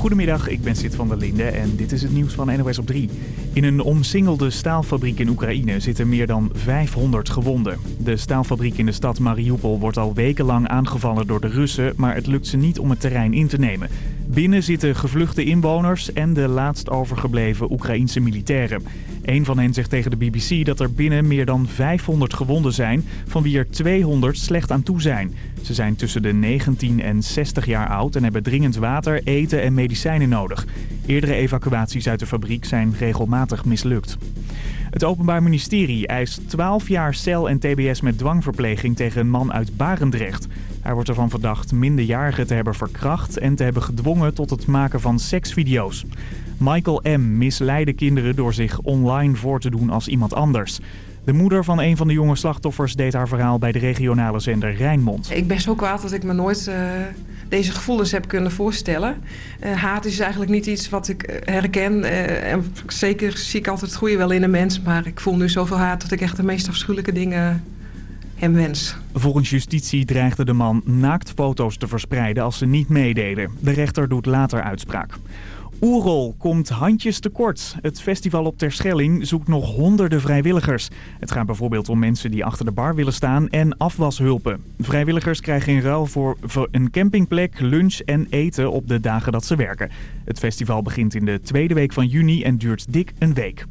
Goedemiddag, ik ben Sid van der Linde en dit is het nieuws van NOS op 3. In een omsingelde staalfabriek in Oekraïne zitten meer dan 500 gewonden. De staalfabriek in de stad Mariupol wordt al wekenlang aangevallen door de Russen, maar het lukt ze niet om het terrein in te nemen. Binnen zitten gevluchte inwoners en de laatst overgebleven Oekraïense militairen. Een van hen zegt tegen de BBC dat er binnen meer dan 500 gewonden zijn, van wie er 200 slecht aan toe zijn. Ze zijn tussen de 19 en 60 jaar oud en hebben dringend water, eten en medicijnen nodig. Eerdere evacuaties uit de fabriek zijn regelmatig mislukt. Het Openbaar Ministerie eist 12 jaar cel en tbs met dwangverpleging tegen een man uit Barendrecht. Hij wordt ervan verdacht minderjarigen te hebben verkracht en te hebben gedwongen tot het maken van seksvideo's. Michael M. misleidde kinderen door zich online voor te doen als iemand anders. De moeder van een van de jonge slachtoffers deed haar verhaal bij de regionale zender Rijnmond. Ik ben zo kwaad dat ik me nooit uh, deze gevoelens heb kunnen voorstellen. Uh, haat is eigenlijk niet iets wat ik eh, herken. En zeker zie ik altijd het goede wel in een mens. Maar ik voel nu zoveel haat dat ik echt de meest afschuwelijke dingen hem wens. Volgens justitie dreigde de man naaktfoto's te verspreiden als ze niet meededen. De rechter doet later uitspraak. Oerol komt handjes tekort. Het festival op Terschelling zoekt nog honderden vrijwilligers. Het gaat bijvoorbeeld om mensen die achter de bar willen staan en afwashulpen. Vrijwilligers krijgen in ruil voor een campingplek, lunch en eten op de dagen dat ze werken. Het festival begint in de tweede week van juni en duurt dik een week.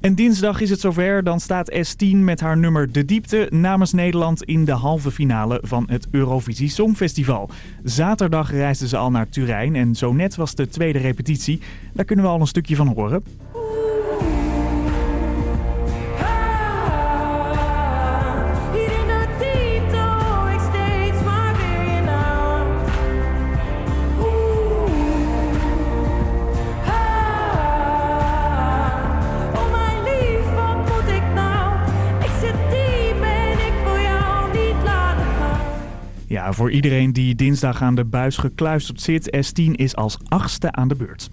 En dinsdag is het zover, dan staat S10 met haar nummer De Diepte namens Nederland in de halve finale van het Eurovisie Songfestival. Zaterdag reisden ze al naar Turijn en zo net was de tweede repetitie. Daar kunnen we al een stukje van horen. Voor iedereen die dinsdag aan de buis gekluisterd zit, S10 is als achtste aan de beurt.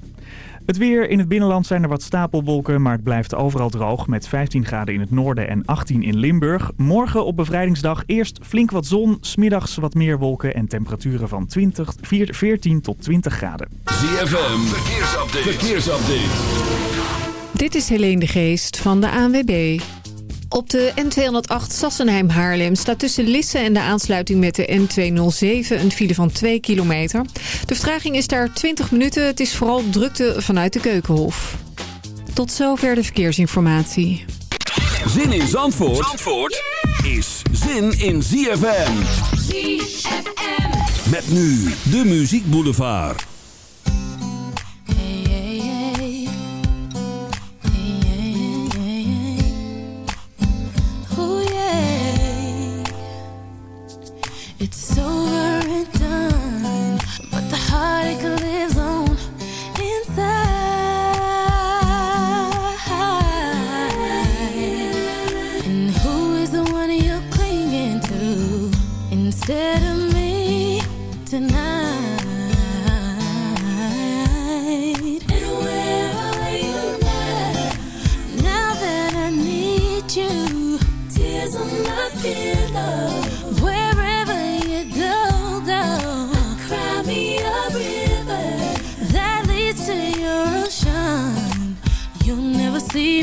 Het weer in het binnenland zijn er wat stapelwolken, maar het blijft overal droog met 15 graden in het noorden en 18 in Limburg. Morgen op bevrijdingsdag eerst flink wat zon, smiddags wat meer wolken en temperaturen van 20, 14 tot 20 graden. ZFM, verkeersupdate. verkeersupdate. Dit is Helene de Geest van de ANWB. Op de N208 Sassenheim-Haarlem staat tussen Lisse en de aansluiting met de N207 een file van 2 kilometer. De vertraging is daar 20 minuten. Het is vooral drukte vanuit de Keukenhof. Tot zover de verkeersinformatie. Zin in Zandvoort, Zandvoort is zin in ZFM. ZFM. Met nu de Muziek Boulevard. It's over and done, but the heartache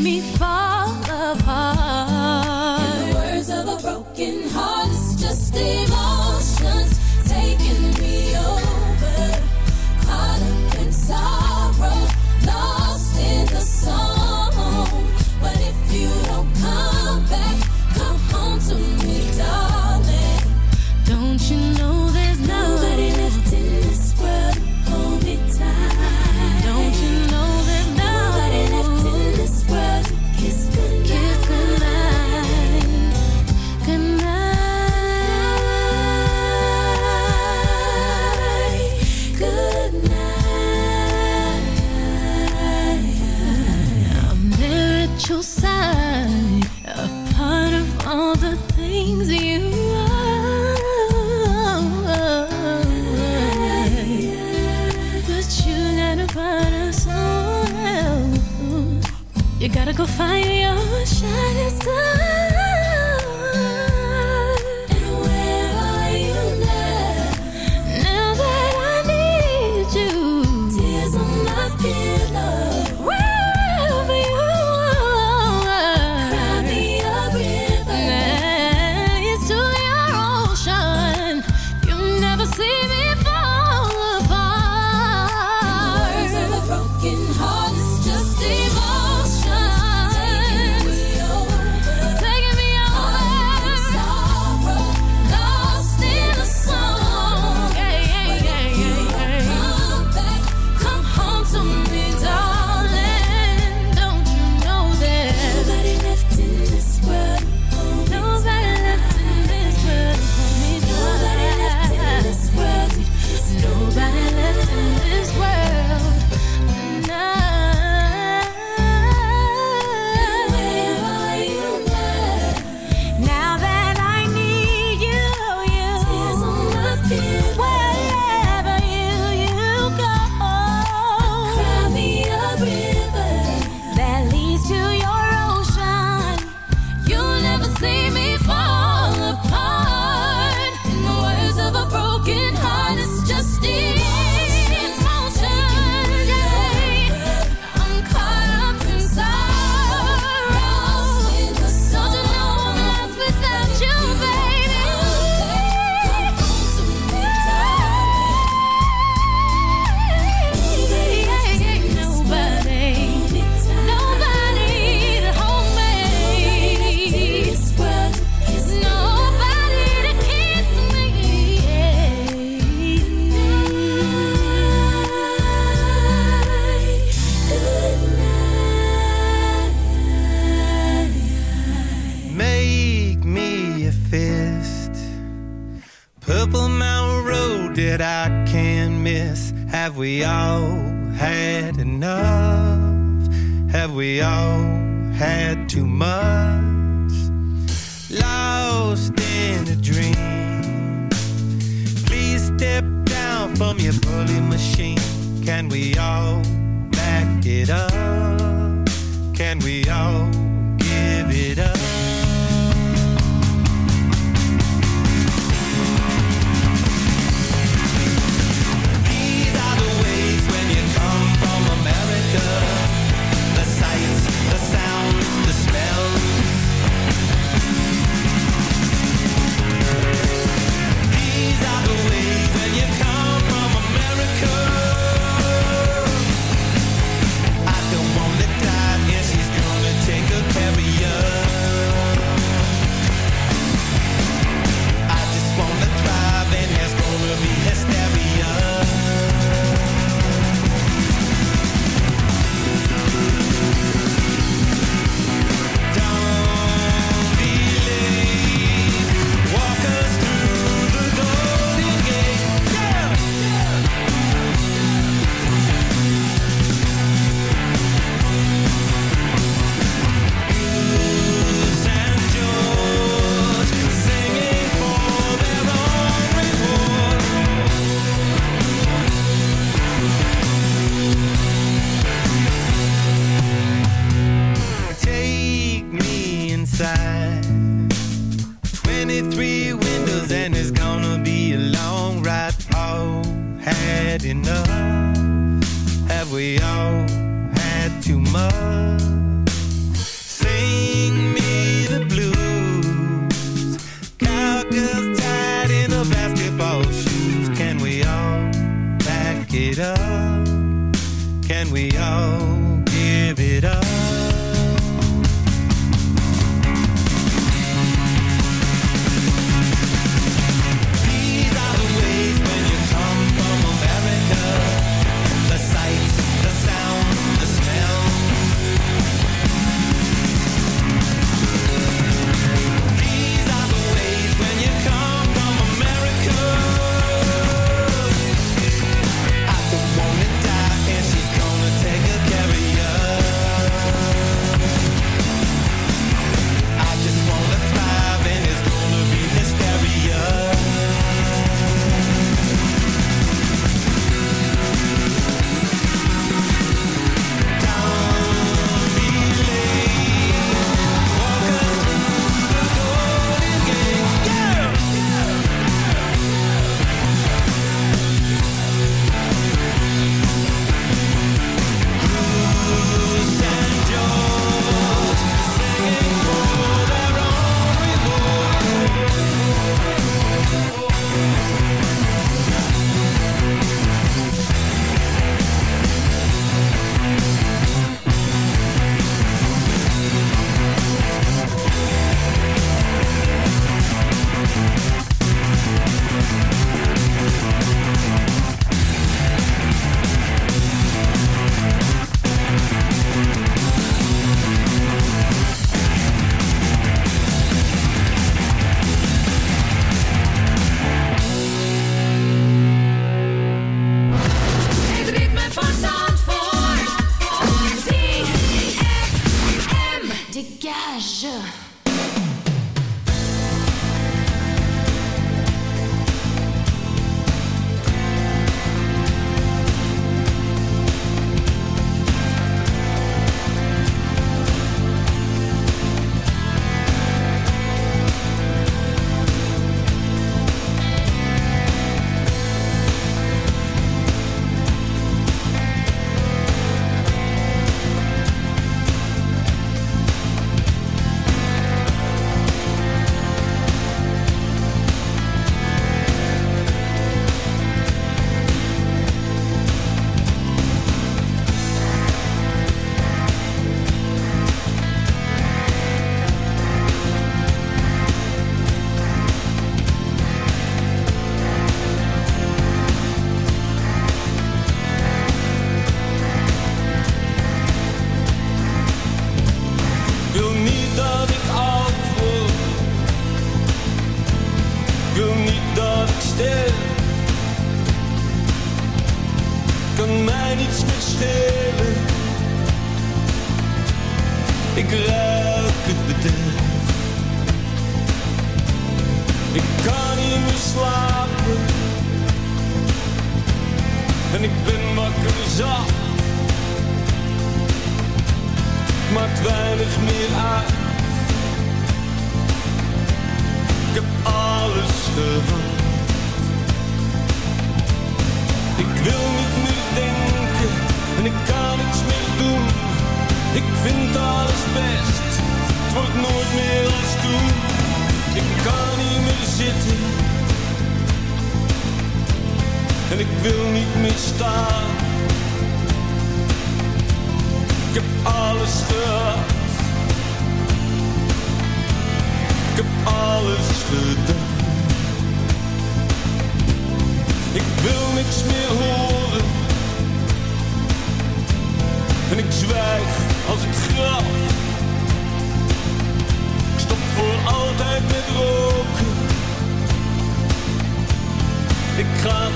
me fall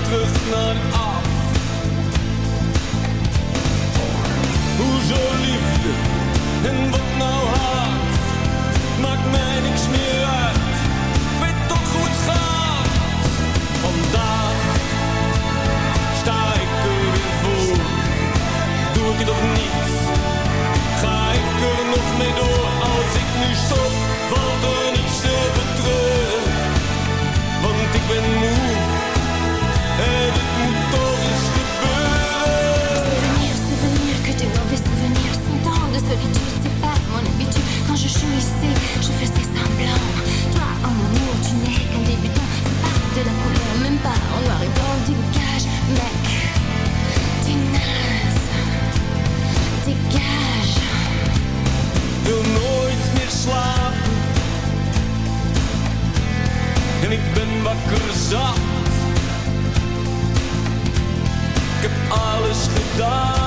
naar af. Hoezo liefde en wat nou haat? Maakt mij niks meer je jouissais, je faisais semblant. Toi, en amour, tu n'es qu'un débutant. C'est pas de la couleur, même pas en noir et blanc. Dégage, mec, t'es naze. Dégage. wil nooit meer slapen. En ik ben wakker zat. Ik heb alles gedaan.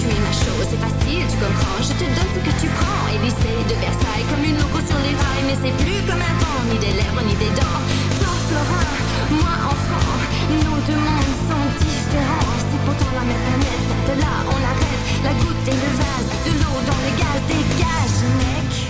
Tu es ma chose. C'est facile, tu comprends. Je te donne ce que tu prends. Élysée de Versailles, comme une loco sur les rails. Mais c'est plus comme avant, ni des lèvres, ni des dents. Toi, Florin, moi, enfant. Nos deux mondes sont différents. C'est pourtant la même planète. De là, on arrête. La goutte et le vase. De l'eau dans le gaz. Dégage, mec.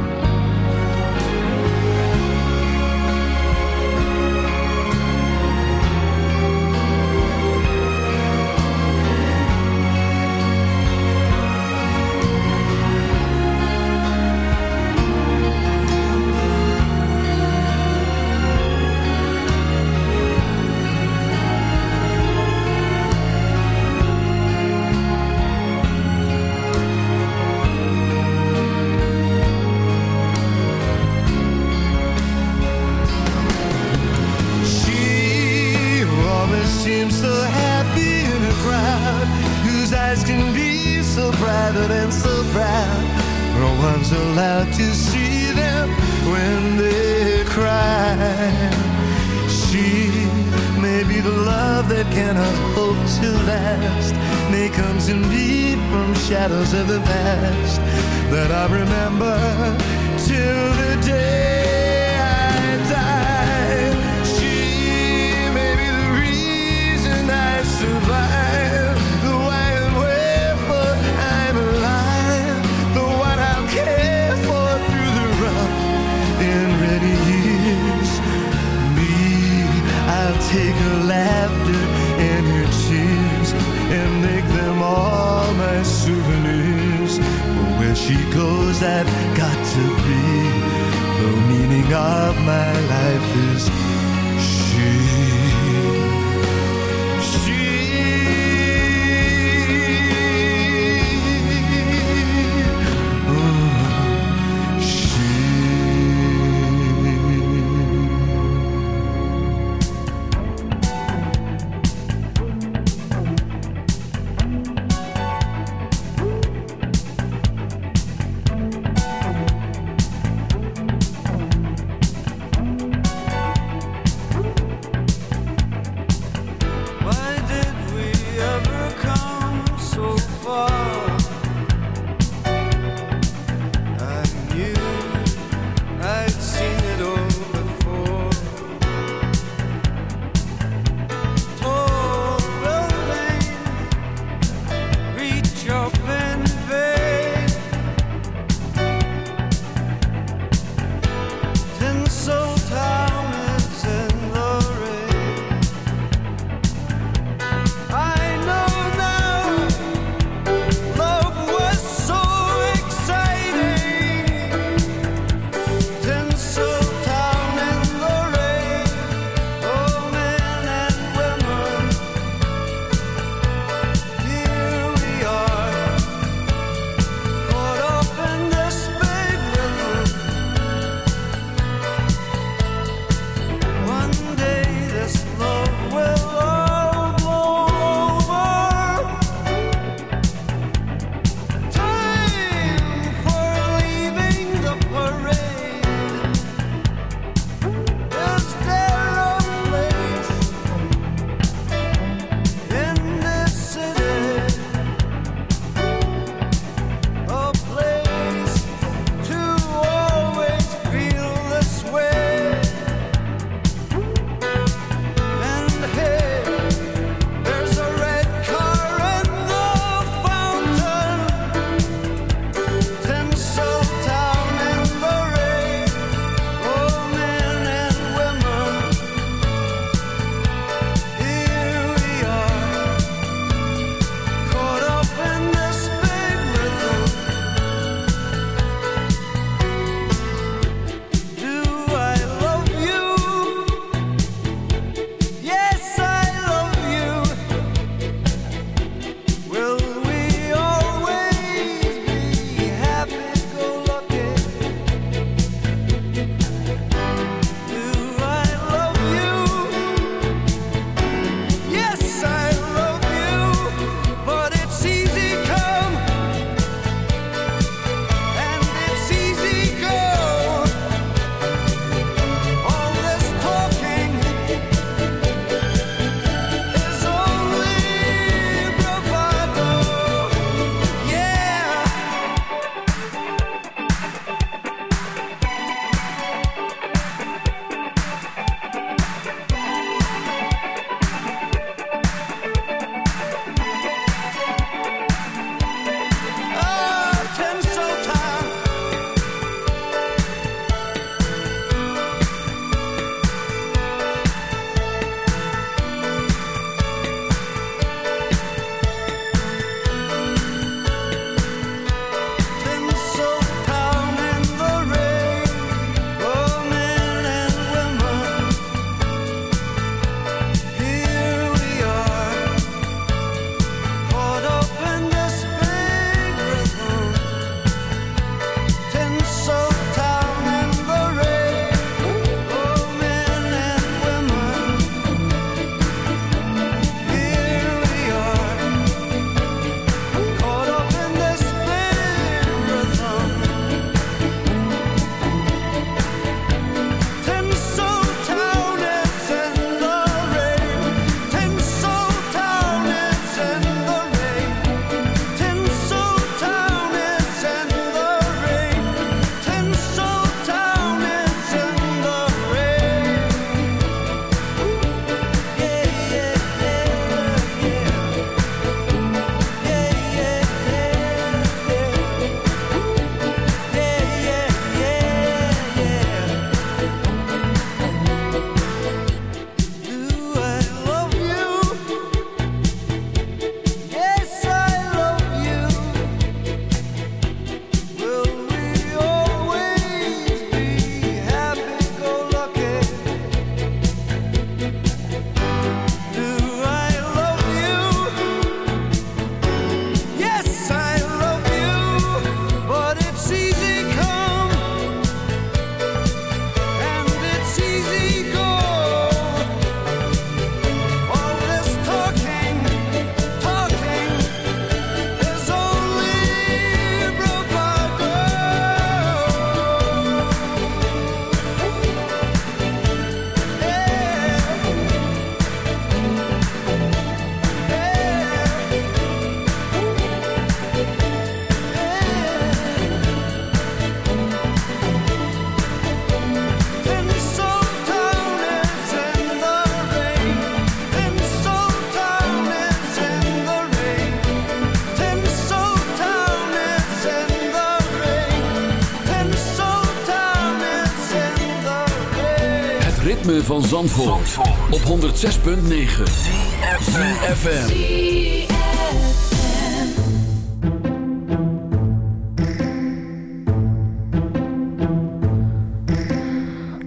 Ritme van Zandvoort, op 106.9 CFFM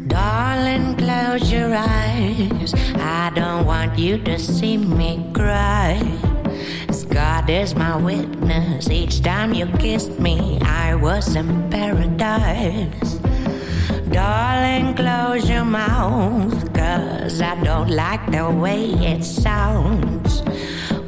Darling, close your eyes. I don't want you to see me cry. God is my witness, each time you kissed me, I was in paradise. Darling, close your mouth, cause I don't like the way it sounds.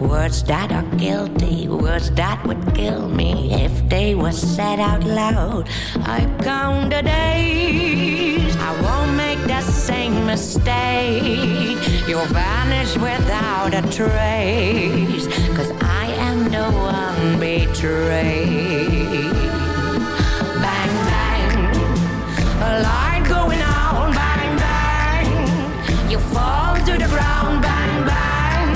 Words that are guilty, words that would kill me if they were said out loud. I count the days, I won't make the same mistake. You'll vanish without a trace, cause I am the one betrayed. Fall to the ground, bang, bang.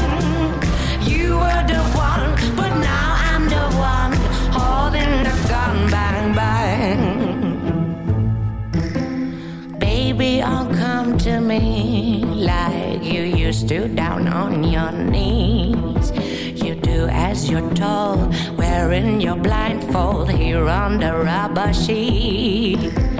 You were the one, but now I'm the one holding the gun, bang, bang. Baby, come to me like you used to down on your knees. You do as you're told, wearing your blindfold here on the rubber sheet.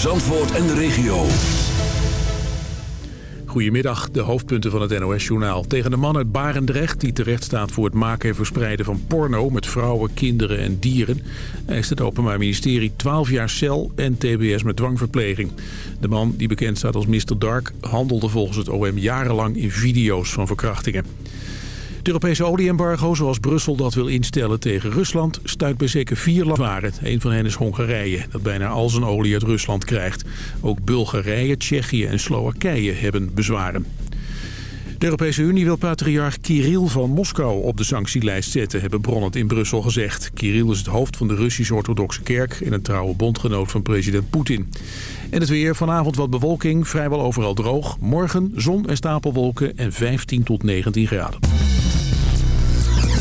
Zandvoort en de regio. Goedemiddag, de hoofdpunten van het NOS-journaal. Tegen de man uit Barendrecht, die terecht staat voor het maken en verspreiden van porno... met vrouwen, kinderen en dieren... eist het Openbaar Ministerie 12 jaar cel en tbs met dwangverpleging. De man, die bekend staat als Mr. Dark... handelde volgens het OM jarenlang in video's van verkrachtingen. Het Europese olieembargo, zoals Brussel dat wil instellen tegen Rusland... stuit bij zeker vier landen. Een van hen is Hongarije, dat bijna al zijn olie uit Rusland krijgt. Ook Bulgarije, Tsjechië en Slowakije hebben bezwaren. De Europese Unie wil patriarch Kirill van Moskou op de sanctielijst zetten, hebben bronnen in Brussel gezegd. Kirill is het hoofd van de Russisch-Orthodoxe Kerk en een trouwe bondgenoot van president Poetin. En het weer, vanavond wat bewolking, vrijwel overal droog. Morgen zon en stapelwolken en 15 tot 19 graden.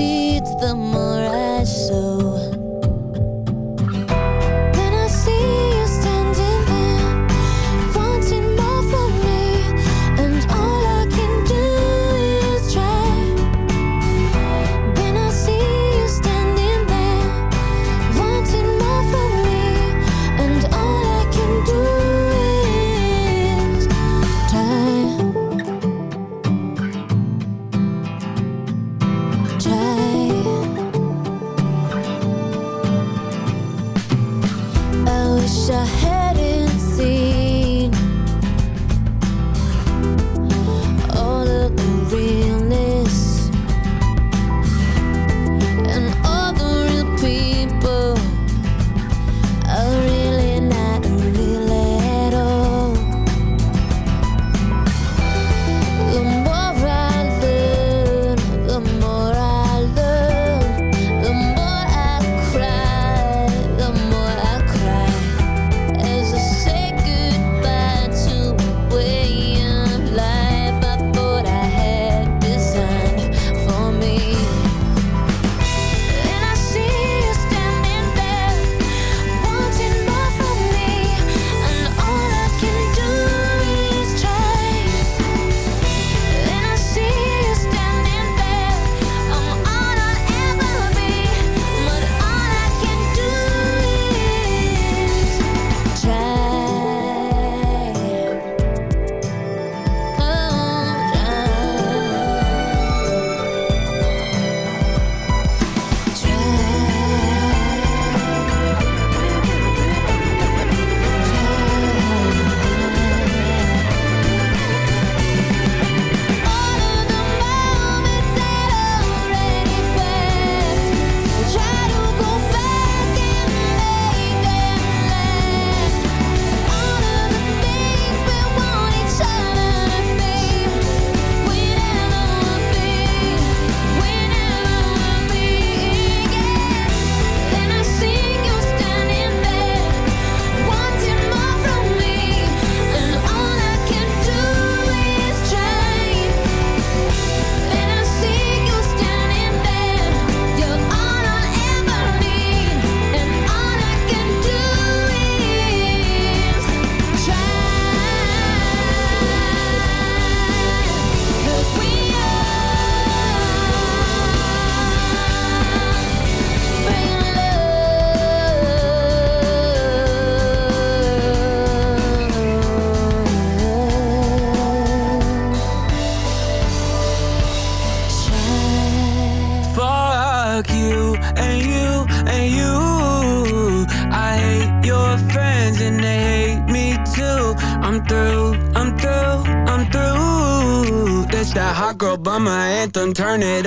seeds, the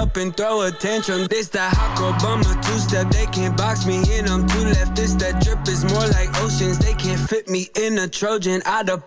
up and throw attention. This that hot girl bummer two step. They can't box me in. I'm too left. This that drip is more like oceans. They can't fit me in a Trojan. Of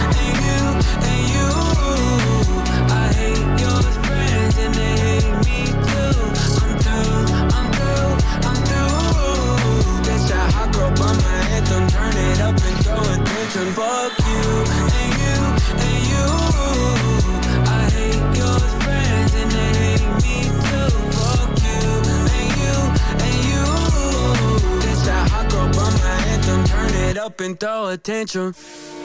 attention. Fuck you and you and you. I hate your friends and they hate me too. Fuck you and you and you. This that hot girl bummer anthem. Turn it up and throw attention. Chemistry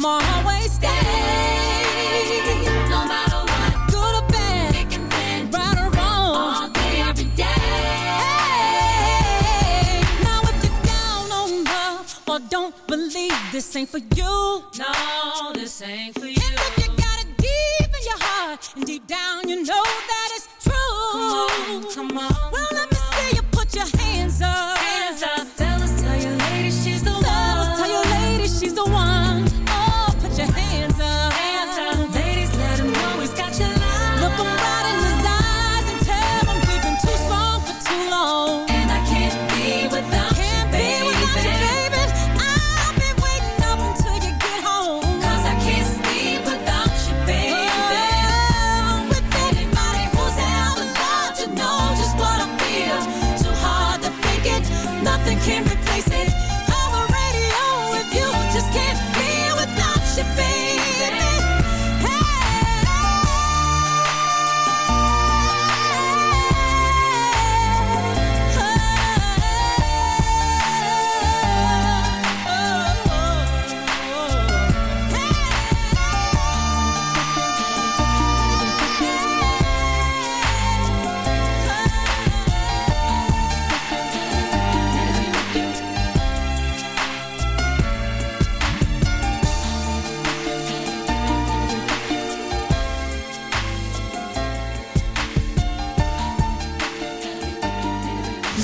come always stay. No matter what, good or bad, right or wrong, all day, every day. Now if you're down on love or don't believe this ain't for you, no, this ain't for you.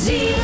Took